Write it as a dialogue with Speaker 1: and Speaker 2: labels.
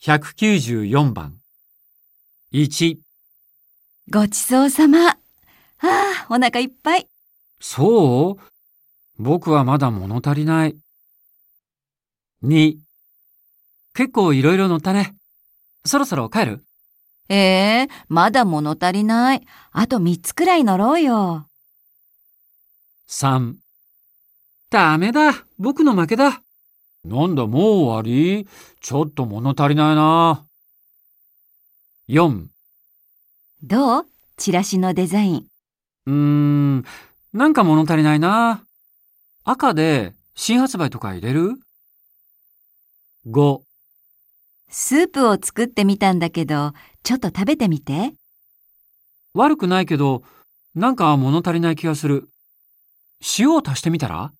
Speaker 1: 194番。1、
Speaker 2: ごちそうさま。ああ、お腹いっぱい。
Speaker 1: そう？僕はまだ物足りない。2、結構いろいろ乗ったね。そろそろ帰る？
Speaker 2: ええまだ物足りない。あと三つくらい乗ろうよ。
Speaker 1: ?3、ダメだ僕の負けだなんだもう終わり？ちょっと物足りないな。4、
Speaker 2: どう？チラシのデザイン。
Speaker 1: うーん、なんか物足りないな。赤で新発売とか入れる ?5、
Speaker 2: スープを作ってみたんだけど、ちょっと食べてみて。
Speaker 1: 悪くないけど、なんか物足りない気がする。塩を足してみたら？